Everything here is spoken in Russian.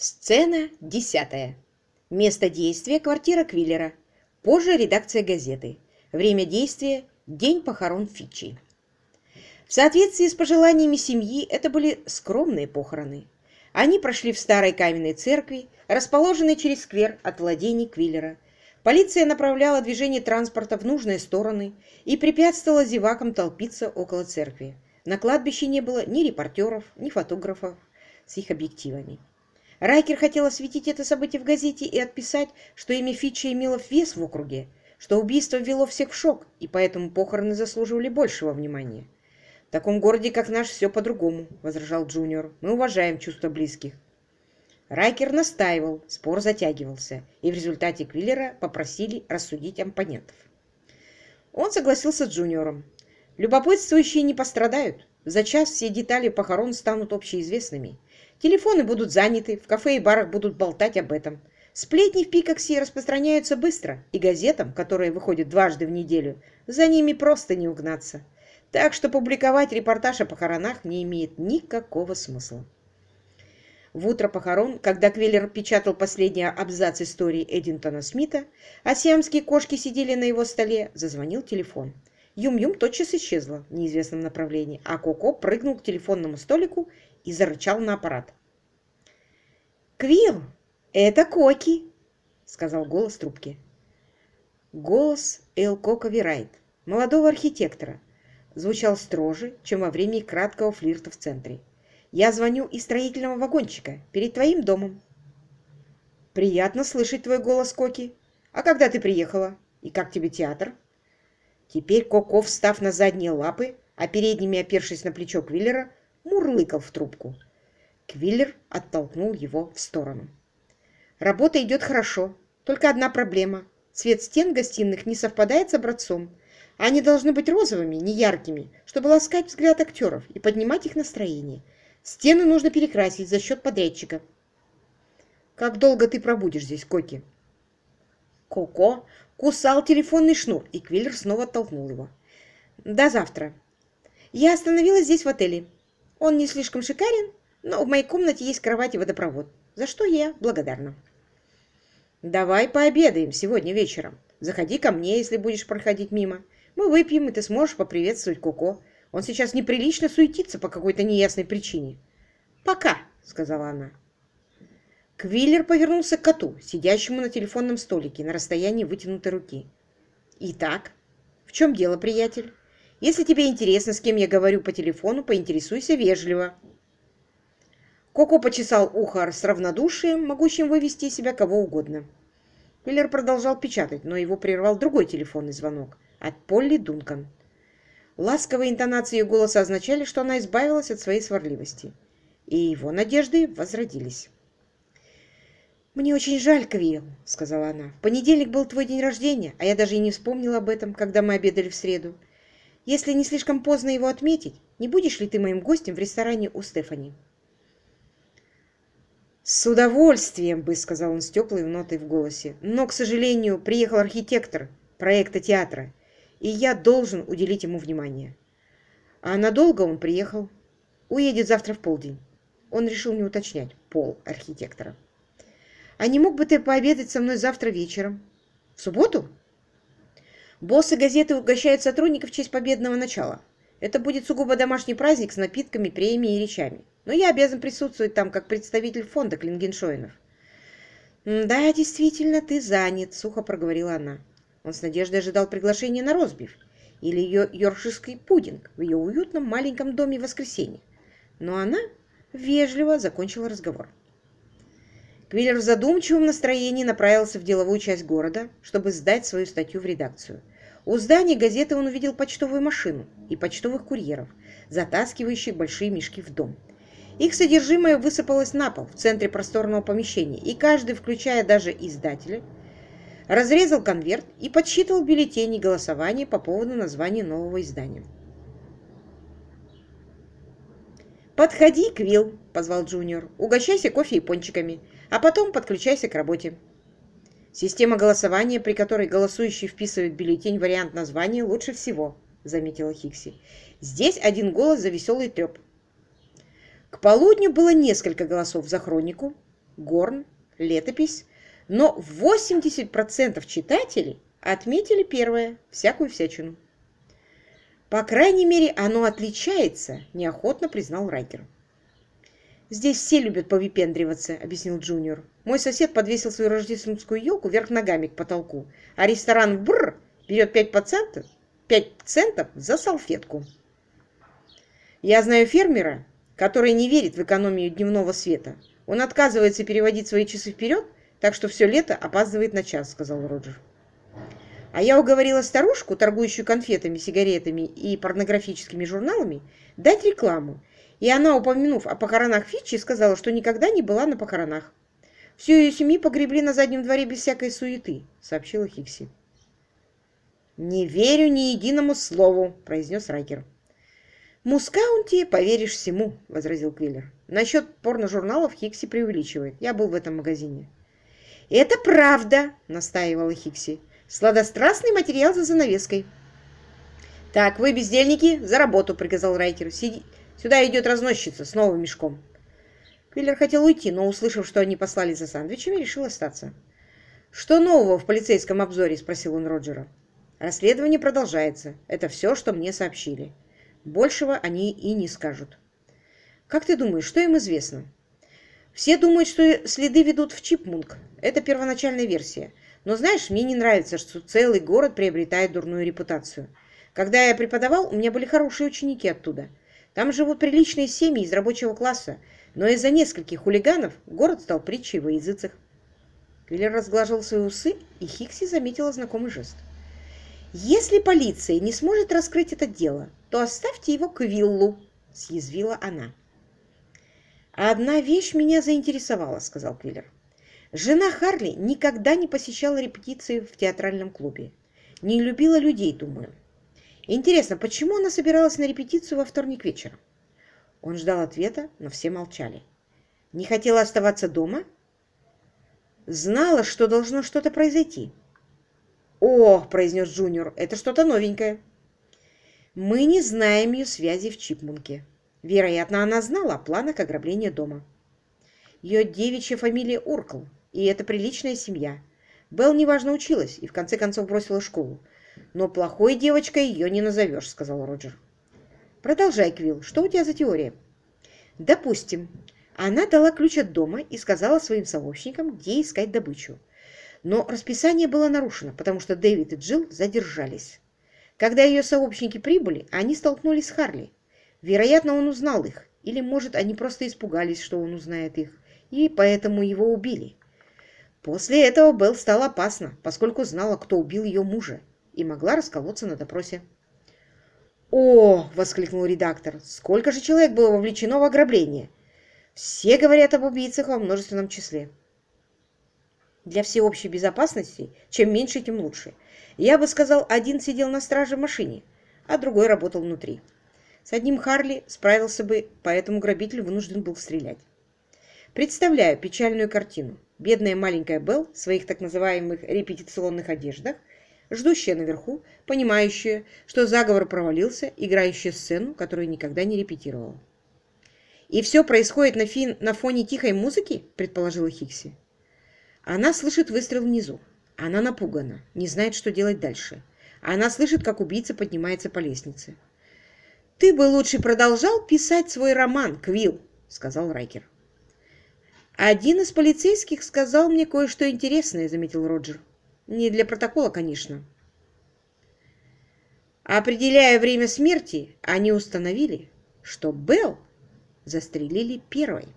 Сцена десятая. Место действия – квартира Квиллера. Позже редакция газеты. Время действия – день похорон Фичи. В соответствии с пожеланиями семьи, это были скромные похороны. Они прошли в старой каменной церкви, расположенной через сквер от владений Квиллера. Полиция направляла движение транспорта в нужные стороны и препятствовала зевакам толпиться около церкви. На кладбище не было ни репортеров, ни фотографов с их объективами. Райкер хотел осветить это событие в газете и отписать, что имя Фитча имело вес в округе, что убийство ввело всех в шок, и поэтому похороны заслуживали большего внимания. «В таком городе, как наш, все по-другому», — возражал Джуниор. «Мы уважаем чувства близких». Райкер настаивал, спор затягивался, и в результате Квиллера попросили рассудить оппонентов. Он согласился с Джуниором. Любопытствующие не пострадают. За час все детали похорон станут общеизвестными. Телефоны будут заняты, в кафе и барах будут болтать об этом. Сплетни в Пикоксе распространяются быстро, и газетам, которые выходят дважды в неделю, за ними просто не угнаться. Так что публиковать репортаж о похоронах не имеет никакого смысла. В утро похорон, когда Квиллер печатал последний абзац истории Эдинтона Смита, а сиамские кошки сидели на его столе, зазвонил телефон. Юм-Юм тотчас исчезла в неизвестном направлении, а Коко прыгнул к телефонному столику и зарычал на аппарат. «Квилл, это Коки!» — сказал голос трубки. Голос Эл Кока Вирайт, молодого архитектора, звучал строже, чем во время краткого флирта в центре. «Я звоню из строительного вагончика перед твоим домом». «Приятно слышать твой голос, Коки. А когда ты приехала? И как тебе театр?» Теперь Коко, встав на задние лапы, а передними опершись на плечо Квиллера, мурлыкал в трубку. Квиллер оттолкнул его в сторону. «Работа идет хорошо. Только одна проблема. Цвет стен гостиных не совпадает с образцом. Они должны быть розовыми, не яркими, чтобы ласкать взгляд актеров и поднимать их настроение. Стены нужно перекрасить за счет подрядчика». «Как долго ты пробудешь здесь, Коки?» Коко кусал телефонный шнур, и Квиллер снова оттолкнул его. «До завтра. Я остановилась здесь в отеле. Он не слишком шикарен, но в моей комнате есть кровать и водопровод, за что я благодарна. Давай пообедаем сегодня вечером. Заходи ко мне, если будешь проходить мимо. Мы выпьем, и ты сможешь поприветствовать Коко. Он сейчас неприлично суетится по какой-то неясной причине. Пока, сказала она. Квиллер повернулся к коту, сидящему на телефонном столике на расстоянии вытянутой руки. «Итак, в чем дело, приятель?» Если тебе интересно, с кем я говорю по телефону, поинтересуйся вежливо. Коко почесал ухо с равнодушием, могущим вывести из себя кого угодно. Миллер продолжал печатать, но его прервал другой телефонный звонок от Полли Дункан. Ласковые интонации ее голоса означали, что она избавилась от своей сварливости, и его надежды возродились. «Мне очень жаль, Квилл», — сказала она. «В понедельник был твой день рождения, а я даже и не вспомнила об этом, когда мы обедали в среду. Если не слишком поздно его отметить, не будешь ли ты моим гостем в ресторане у Стефани?» «С удовольствием бы», — сказал он с теплой нотой в голосе. «Но, к сожалению, приехал архитектор проекта театра, и я должен уделить ему внимание». «А надолго он приехал?» «Уедет завтра в полдень». Он решил не уточнять пол архитектора. «А не мог бы ты пообедать со мной завтра вечером?» «В субботу?» Боссы газеты угощают сотрудников в честь победного начала. Это будет сугубо домашний праздник с напитками, премией и речами. Но я обязан присутствовать там как представитель фонда Клингеншоинов. «Да, действительно, ты занят», — сухо проговорила она. Он с надеждой ожидал приглашения на розбив или ее йоркширский пудинг в ее уютном маленьком доме в воскресенье. Но она вежливо закончила разговор. Квиллер в задумчивом настроении направился в деловую часть города, чтобы сдать свою статью в редакцию. У здания газеты он увидел почтовую машину и почтовых курьеров, затаскивающих большие мешки в дом. Их содержимое высыпалось на пол в центре просторного помещения, и каждый, включая даже издателя, разрезал конверт и подсчитывал бюллетени голосования по поводу названия нового издания. «Подходи, Квилл», — позвал Джуниор. «Угощайся кофе и пончиками, а потом подключайся к работе». Система голосования, при которой голосующий вписывает бюллетень вариант названия, лучше всего, заметила Хикси. Здесь один голос за веселый треп. К полудню было несколько голосов за хронику, горн, летопись, но 80% читателей отметили первое, всякую всячину. По крайней мере, оно отличается, неохотно признал Райкер. «Здесь все любят повипендриваться», — объяснил Джуниор. «Мой сосед подвесил свою рождественскую елку вверх ногами к потолку, а ресторан «Бррр» берет 5 центов, 5 центов за салфетку». «Я знаю фермера, который не верит в экономию дневного света. Он отказывается переводить свои часы вперед, так что все лето опаздывает на час», — сказал Роджер. А я уговорила старушку, торгующую конфетами, сигаретами и порнографическими журналами, дать рекламу, и она, упомянув о похоронах Фитчи, сказала, что никогда не была на похоронах. Всю ее семью погребли на заднем дворе без всякой суеты, сообщила Хикси. «Не верю ни единому слову», — произнес Райкер. «Мускаунти поверишь всему», — возразил Квиллер. «Насчет порножурналов Хикси преувеличивает. Я был в этом магазине». «Это правда», — настаивала Хикси. «Сладострастный материал за занавеской». «Так, вы, бездельники, за работу», — приказал Райкер. «Сиди... Сюда идет разносчица с новым мешком». Квиллер хотел уйти, но, услышав, что они послали за сандвичами, решил остаться. «Что нового в полицейском обзоре?» – спросил он Роджера. «Расследование продолжается. Это все, что мне сообщили. Большего они и не скажут». «Как ты думаешь, что им известно?» «Все думают, что следы ведут в Чипмунг. Это первоначальная версия. Но знаешь, мне не нравится, что целый город приобретает дурную репутацию. Когда я преподавал, у меня были хорошие ученики оттуда. Там живут приличные семьи из рабочего класса, но из-за нескольких хулиганов город стал притчей во языцах. Квиллер разглаживал свои усы, и Хикси заметила знакомый жест. «Если полиция не сможет раскрыть это дело, то оставьте его к Виллу», — съязвила она. «Одна вещь меня заинтересовала», — сказал Квиллер. «Жена Харли никогда не посещала репетиции в театральном клубе. Не любила людей, думаю. Интересно, почему она собиралась на репетицию во вторник вечером? Он ждал ответа, но все молчали. Не хотела оставаться дома? Знала, что должно что-то произойти. «О!» – произнес Джуниор. «Это что-то новенькое». «Мы не знаем ее связи в Чипмунке. Вероятно, она знала о планах ограбления дома. Ее девичья фамилия Уркл, и это приличная семья. Белл неважно училась и в конце концов бросила школу, но плохой девочкой ее не назовешь», — сказал Роджер. «Продолжай, Квилл. Что у тебя за теория?» «Допустим, она дала ключ от дома и сказала своим сообщникам, где искать добычу. Но расписание было нарушено, потому что Дэвид и Джилл задержались. Когда ее сообщники прибыли, они столкнулись с Харли. Вероятно, он узнал их, или, может, они просто испугались, что он узнает их, и поэтому его убили. После этого Белл стало опасно, поскольку знала, кто убил ее мужа, и могла расколоться на допросе. «О!» — воскликнул редактор. «Сколько же человек было вовлечено в ограбление? Все говорят об убийцах во множественном числе». Для всеобщей безопасности чем меньше, тем лучше. Я бы сказал, один сидел на страже в машине, а другой работал внутри. С одним Харли справился бы, поэтому грабитель вынужден был стрелять. Представляю печальную картину. Бедная маленькая Белл в своих так называемых репетиционных одеждах ждущая наверху, понимающая, что заговор провалился, играющая сцену, которую никогда не репетировала. «И все происходит на, фин... на фоне тихой музыки?» – предположила Хикси. Она слышит выстрел внизу. Она напугана, не знает, что делать дальше. Она слышит, как убийца поднимается по лестнице. «Ты бы лучше продолжал писать свой роман, Квилл», — сказал Райкер. «Один из полицейских сказал мне кое-что интересное», — заметил Роджер. Не для протокола, конечно. Определяя время смерти, они установили, что Белл застрелили первой.